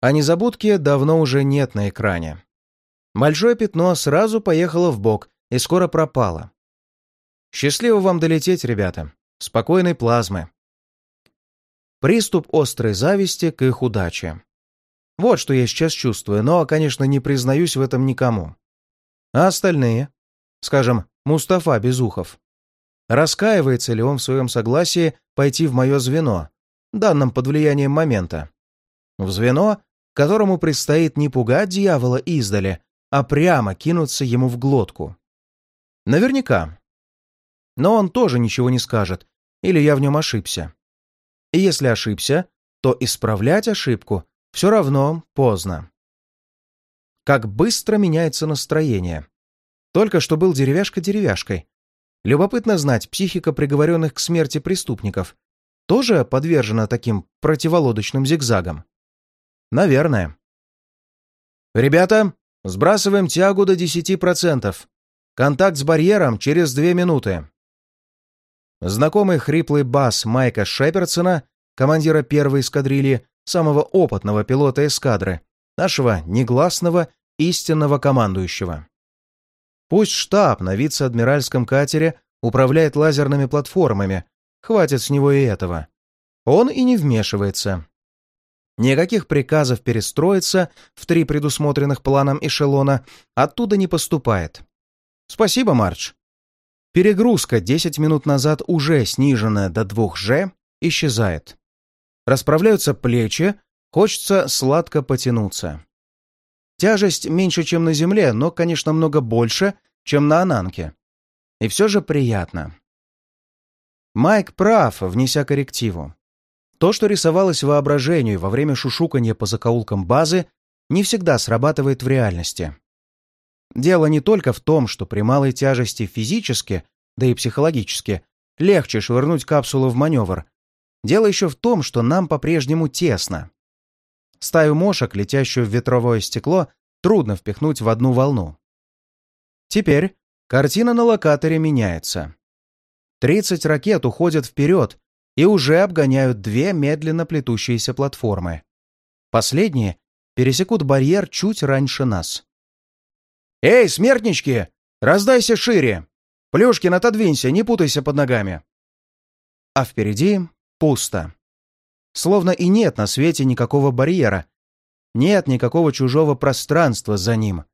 A: А незабудки давно уже нет на экране. Большое пятно сразу поехало в бок и скоро пропало. Счастливо вам долететь, ребята. Спокойной плазмы. Приступ острой зависти к их удаче. Вот что я сейчас чувствую, но, конечно, не признаюсь в этом никому. А остальные? Скажем, Мустафа Безухов. Раскаивается ли он в своем согласии пойти в мое звено, данным под влиянием момента? В звено, которому предстоит не пугать дьявола издали, а прямо кинуться ему в глотку. Наверняка. Но он тоже ничего не скажет, или я в нем ошибся. И если ошибся, то исправлять ошибку все равно поздно. Как быстро меняется настроение. Только что был деревяшка деревяшкой. Любопытно знать, психика приговоренных к смерти преступников тоже подвержена таким противолодочным зигзагам? Наверное. «Ребята, сбрасываем тягу до 10%. Контакт с барьером через две минуты». Знакомый хриплый бас Майка Шеперсона, командира первой эскадрильи, самого опытного пилота эскадры, нашего негласного истинного командующего. Пусть штаб на вице-адмиральском катере управляет лазерными платформами, хватит с него и этого. Он и не вмешивается. Никаких приказов перестроиться в три предусмотренных планом эшелона оттуда не поступает. Спасибо, Марч. Перегрузка 10 минут назад уже сниженная до 2G исчезает. Расправляются плечи, хочется сладко потянуться. Тяжесть меньше, чем на Земле, но, конечно, много больше, чем на Ананке. И все же приятно. Майк прав, внеся коррективу. То, что рисовалось воображению во время шушуканья по закоулкам базы, не всегда срабатывает в реальности. Дело не только в том, что при малой тяжести физически, да и психологически, легче швырнуть капсулу в маневр. Дело еще в том, что нам по-прежнему тесно. Стаю мошек, летящую в ветровое стекло, трудно впихнуть в одну волну. Теперь картина на локаторе меняется. 30 ракет уходят вперед и уже обгоняют две медленно плетущиеся платформы. Последние пересекут барьер чуть раньше нас. «Эй, смертнички! Раздайся шире! Плюшкин, отодвинься, не путайся под ногами!» А впереди пусто. Словно и нет на свете никакого барьера. Нет никакого чужого пространства за ним.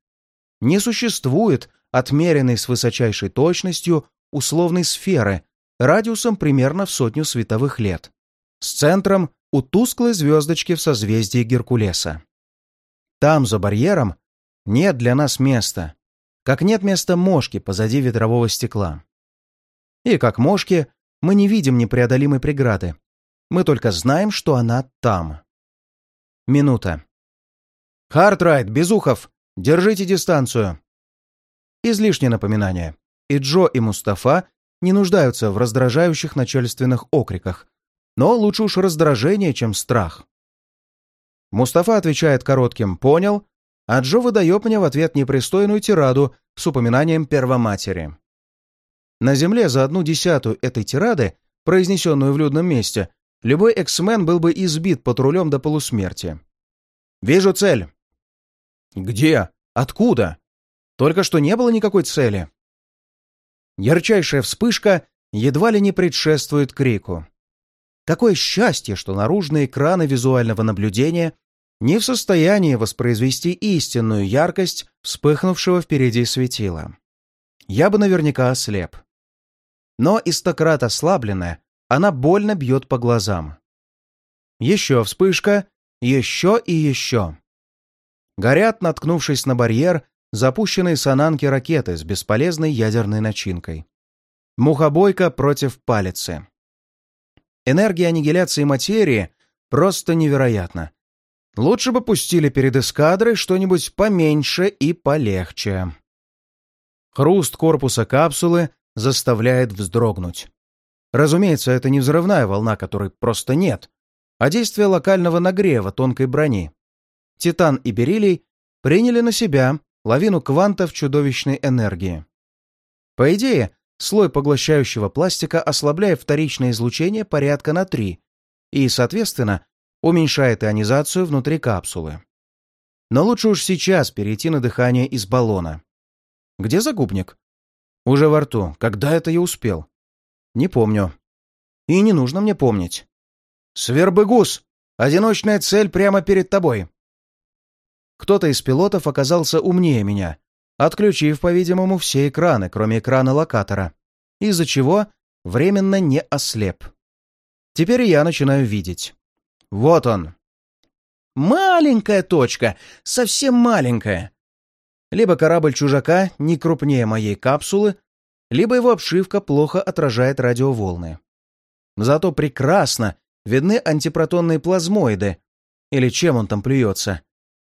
A: Не существует отмеренный с высочайшей точностью условной сферы радиусом примерно в сотню световых лет, с центром у тусклой звездочки в созвездии Геркулеса. Там, за барьером, нет для нас места, как нет места мошки позади ветрового стекла. И как мошки мы не видим непреодолимой преграды, мы только знаем, что она там. Минута. «Хартрайт, Безухов, держите дистанцию!» Излишнее напоминание. И Джо, и Мустафа не нуждаются в раздражающих начальственных окриках. Но лучше уж раздражение, чем страх. Мустафа отвечает коротким «понял», а Джо выдает мне в ответ непристойную тираду с упоминанием первоматери. На земле за одну десятую этой тирады, произнесенную в людном месте, любой эксмен был бы избит патрулем до полусмерти. «Вижу цель». «Где? Откуда?» «Только что не было никакой цели». Ярчайшая вспышка едва ли не предшествует крику. Какое счастье, что наружные экраны визуального наблюдения не в состоянии воспроизвести истинную яркость вспыхнувшего впереди светила. Я бы наверняка ослеп. Но истократ ослабленная, она больно бьет по глазам. Еще вспышка, еще и еще. Горят, наткнувшись на барьер, запущенные с ананки ракеты с бесполезной ядерной начинкой. Мухобойка против палицы. Энергия аннигиляции материи просто невероятна. Лучше бы пустили перед эскадрой что-нибудь поменьше и полегче. Хруст корпуса капсулы заставляет вздрогнуть. Разумеется, это не взрывная волна, которой просто нет, а действие локального нагрева тонкой брони. Титан и Бериллий приняли на себя лавину квантов чудовищной энергии. По идее, слой поглощающего пластика ослабляет вторичное излучение порядка на 3 и, соответственно, уменьшает ионизацию внутри капсулы. Но лучше уж сейчас перейти на дыхание из баллона. Где загубник? Уже во рту. Когда это я успел? Не помню. И не нужно мне помнить. «Свербыгус! Одиночная цель прямо перед тобой!» Кто-то из пилотов оказался умнее меня, отключив, по-видимому, все экраны, кроме экрана локатора, из-за чего временно не ослеп. Теперь я начинаю видеть. Вот он. Маленькая точка, совсем маленькая. Либо корабль чужака не крупнее моей капсулы, либо его обшивка плохо отражает радиоволны. Зато прекрасно видны антипротонные плазмоиды, или чем он там плюется.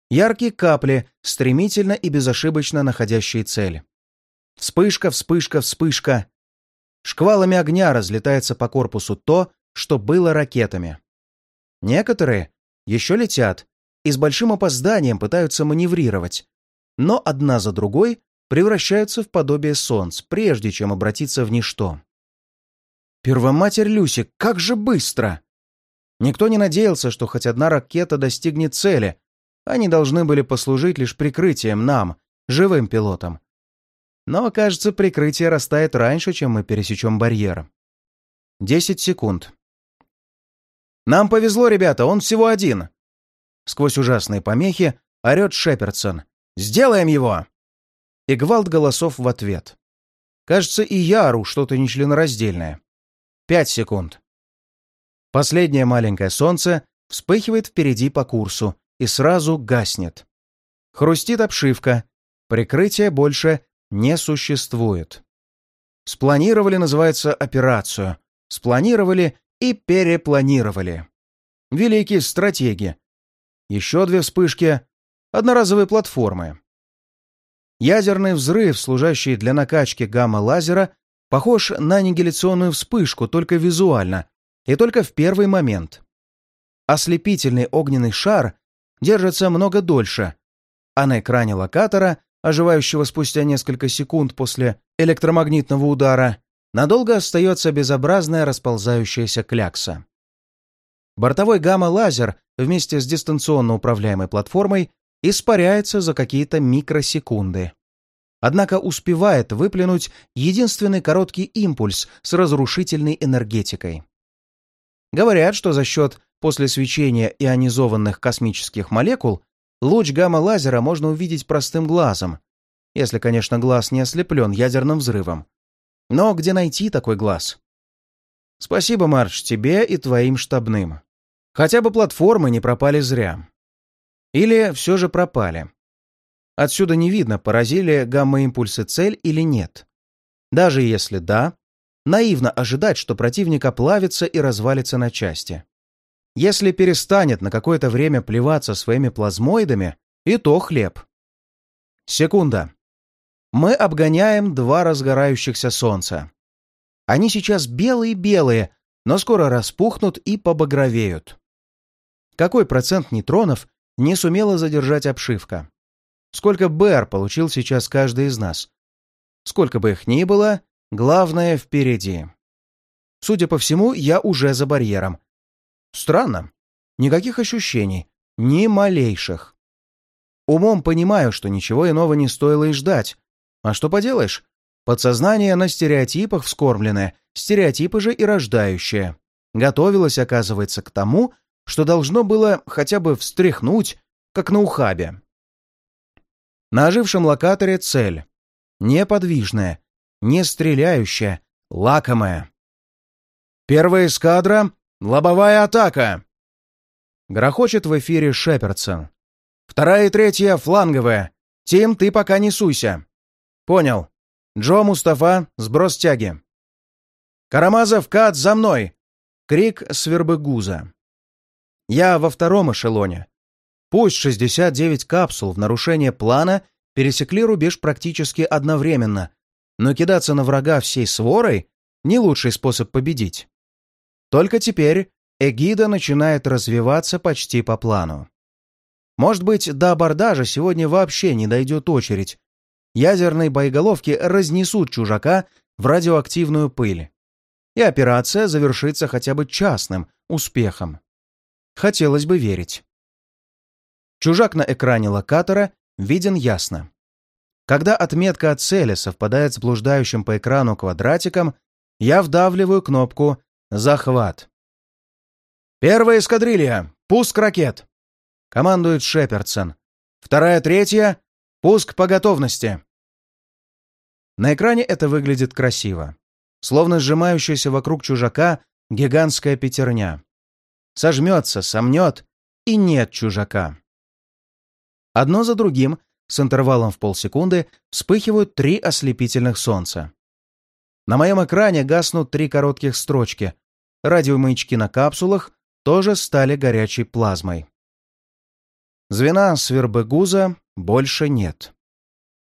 A: Яркие капли, стремительно и безошибочно находящие цель. Вспышка, вспышка, вспышка. Шквалами огня разлетается по корпусу то, что было ракетами. Некоторые еще летят и с большим опозданием пытаются маневрировать, но одна за другой превращаются в подобие солнц, прежде чем обратиться в ничто. Первоматерь Люси, как же быстро! Никто не надеялся, что хоть одна ракета достигнет цели. Они должны были послужить лишь прикрытием нам, живым пилотам. Но, кажется, прикрытие растает раньше, чем мы пересечем барьер. Десять секунд. «Нам повезло, ребята, он всего один!» Сквозь ужасные помехи орет Шеперсон. «Сделаем его!» И гвалт голосов в ответ. Кажется, и я ору что-то нечленораздельное. Пять секунд. Последнее маленькое солнце вспыхивает впереди по курсу и сразу гаснет. Хрустит обшивка. Прикрытия больше не существует. Спланировали, называется, операцию. Спланировали и перепланировали. Великие стратеги. Еще две вспышки. Одноразовые платформы. Ядерный взрыв, служащий для накачки гамма-лазера, похож на аннигиляционную вспышку, только визуально, и только в первый момент. Ослепительный огненный шар держится много дольше, а на экране локатора, оживающего спустя несколько секунд после электромагнитного удара, надолго остается безобразная расползающаяся клякса. Бортовой гамма-лазер вместе с дистанционно управляемой платформой испаряется за какие-то микросекунды. Однако успевает выплюнуть единственный короткий импульс с разрушительной энергетикой. Говорят, что за счет после свечения ионизованных космических молекул луч гамма-лазера можно увидеть простым глазом, Если, конечно, глаз не ослеплен ядерным взрывом. Но где найти такой глаз? Спасибо, Марш, тебе и твоим штабным. Хотя бы платформы не пропали зря. Или все же пропали. Отсюда не видно, поразили гамма-импульсы цель или нет. Даже если да, наивно ожидать, что противник оплавится и развалится на части. Если перестанет на какое-то время плеваться своими плазмоидами, и то хлеб. Секунда. Мы обгоняем два разгорающихся солнца. Они сейчас белые-белые, но скоро распухнут и побагровеют. Какой процент нейтронов не сумела задержать обшивка? Сколько БР получил сейчас каждый из нас? Сколько бы их ни было, главное впереди. Судя по всему, я уже за барьером. Странно. Никаких ощущений. Ни малейших. Умом понимаю, что ничего иного не стоило и ждать. А что поделаешь? Подсознание на стереотипах вскормленное, стереотипы же и рождающее. Готовилось, оказывается, к тому, что должно было хотя бы встряхнуть, как на ухабе. На ожившем локаторе цель. Неподвижная, не стреляющая, лакомая. «Первая эскадра — лобовая атака!» Грохочет в эфире Шеперсон. «Вторая и третья — фланговая. Тим, ты пока не суйся». «Понял. Джо, Мустафа, сброс тяги». «Карамазов, Кат, за мной!» Крик свербыгуза. Я во втором эшелоне. Пусть 69 капсул в нарушение плана пересекли рубеж практически одновременно, но кидаться на врага всей сворой — не лучший способ победить. Только теперь эгида начинает развиваться почти по плану. Может быть, до абордажа сегодня вообще не дойдет очередь. Ядерные боеголовки разнесут чужака в радиоактивную пыль. И операция завершится хотя бы частным успехом. Хотелось бы верить. Чужак на экране локатора виден ясно. Когда отметка от цели совпадает с блуждающим по экрану квадратиком, я вдавливаю кнопку «Захват». «Первая эскадрилья! Пуск ракет!» — командует Шеперсон. «Вторая, третья! Пуск по готовности!» На экране это выглядит красиво. Словно сжимающаяся вокруг чужака гигантская пятерня сожмется, сомнет, и нет чужака. Одно за другим, с интервалом в полсекунды, вспыхивают три ослепительных солнца. На моем экране гаснут три коротких строчки. Радиомаячки на капсулах тоже стали горячей плазмой. Звена свербегуза больше нет.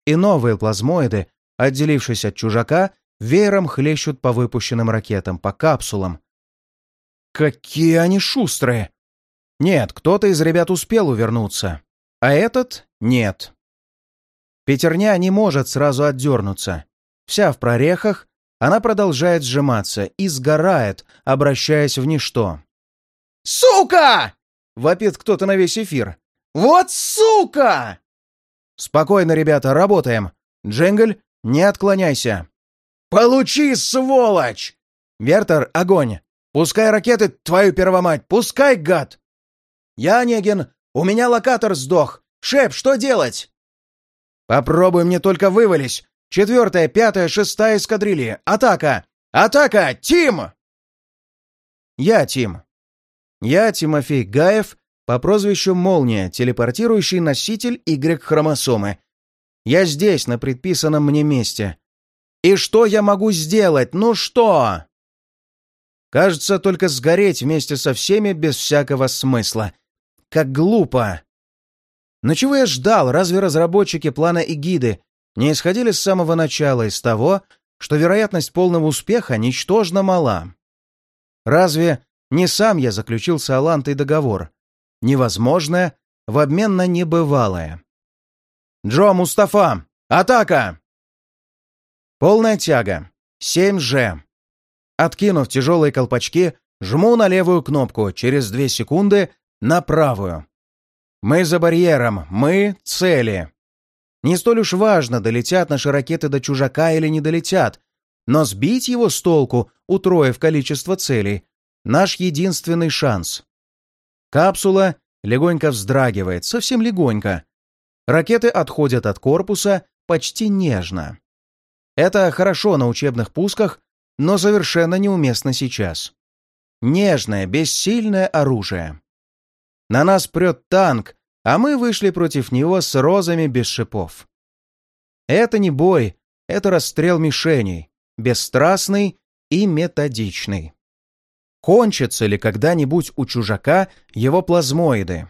A: И новые плазмоиды, отделившись от чужака, веером хлещут по выпущенным ракетам, по капсулам, Какие они шустрые! Нет, кто-то из ребят успел увернуться, а этот — нет. Пятерня не может сразу отдернуться. Вся в прорехах, она продолжает сжиматься и сгорает, обращаясь в ничто. «Сука!» — вопит кто-то на весь эфир. «Вот сука!» «Спокойно, ребята, работаем. Дженгль, не отклоняйся». «Получи, сволочь!» «Вертер, огонь! Пускай ракеты, твою первомать! Пускай, гад! Я, Негин, у меня локатор сдох! Шеп, что делать? Попробуй мне только вывались! Четвертая, пятая, шестая эскадрильи! Атака! Атака! Тим! Я Тим. Я Тимофей Гаев, по прозвищу Молния, телепортирующий носитель Y-хромосомы. Я здесь, на предписанном мне месте. И что я могу сделать? Ну что? Кажется, только сгореть вместе со всеми без всякого смысла. Как глупо! Но чего я ждал? Разве разработчики плана Эгиды не исходили с самого начала из того, что вероятность полного успеха ничтожно мала? Разве не сам я заключил с Алантой договор? Невозможное в обмен на небывалое. «Джо, Мустафа! Атака!» Полная тяга. 7G. Откинув тяжелые колпачки, жму на левую кнопку, через две секунды на правую. Мы за барьером, мы цели. Не столь уж важно, долетят наши ракеты до чужака или не долетят, но сбить его с толку, утроив количество целей, наш единственный шанс. Капсула легонько вздрагивает, совсем легонько. Ракеты отходят от корпуса, почти нежно. Это хорошо на учебных пусках, но совершенно неуместно сейчас. Нежное, бессильное оружие. На нас прет танк, а мы вышли против него с розами без шипов. Это не бой, это расстрел мишеней, бесстрастный и методичный. Кончатся ли когда-нибудь у чужака его плазмоиды?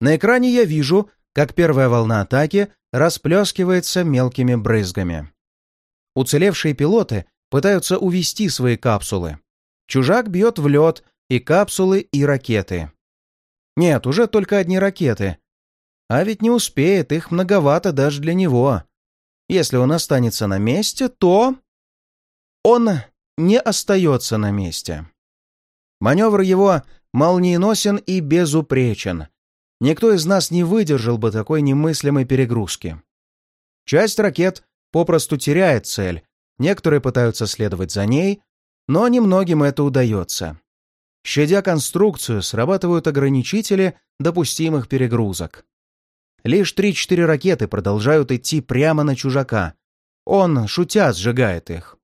A: На экране я вижу, как первая волна атаки расплескивается мелкими брызгами. Уцелевшие пилоты пытаются увести свои капсулы. Чужак бьет в лед и капсулы, и ракеты. Нет, уже только одни ракеты. А ведь не успеет, их многовато даже для него. Если он останется на месте, то... Он не остается на месте. Маневр его молниеносен и безупречен. Никто из нас не выдержал бы такой немыслимой перегрузки. Часть ракет попросту теряет цель, некоторые пытаются следовать за ней, но немногим это удается. Щадя конструкцию, срабатывают ограничители допустимых перегрузок. Лишь 3-4 ракеты продолжают идти прямо на чужака. Он, шутя, сжигает их.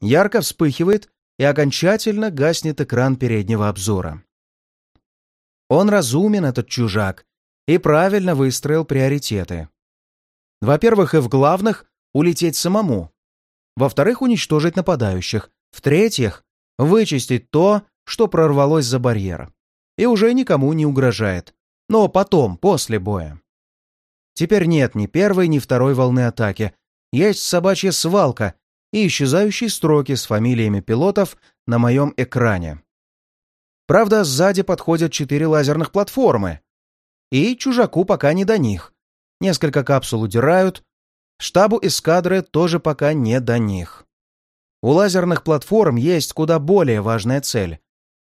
A: Ярко вспыхивает и окончательно гаснет экран переднего обзора. Он разумен, этот чужак, и правильно выстроил приоритеты. Во-первых, и в главных — улететь самому. Во-вторых, уничтожить нападающих. В-третьих, вычистить то, что прорвалось за барьер. И уже никому не угрожает. Но потом, после боя. Теперь нет ни первой, ни второй волны атаки. Есть собачья свалка и исчезающие строки с фамилиями пилотов на моем экране. Правда, сзади подходят четыре лазерных платформы. И чужаку пока не до них. Несколько капсул удирают. Штабу эскадры тоже пока не до них. У лазерных платформ есть куда более важная цель.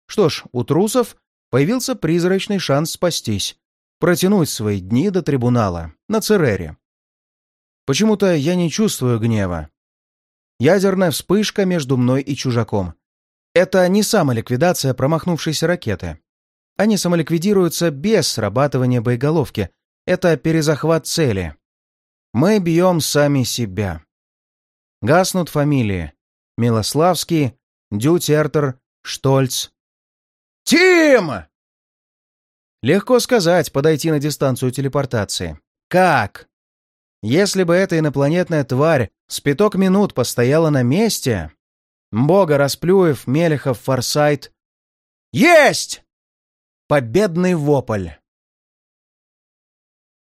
A: Что ж, у трусов появился призрачный шанс спастись, протянуть свои дни до трибунала, на Церере. Почему-то я не чувствую гнева. Ядерная вспышка между мной и чужаком. Это не самоликвидация промахнувшейся ракеты. Они самоликвидируются без срабатывания боеголовки. Это перезахват цели. Мы бьем сами себя. Гаснут фамилии. Милославский, Дютертер, Штольц. «Тим!» Легко сказать, подойти на дистанцию телепортации. Как? Если бы эта инопланетная тварь с пяток минут постояла на месте... Бога Расплюев, Мелехов, Форсайт... Есть! Победный вопль!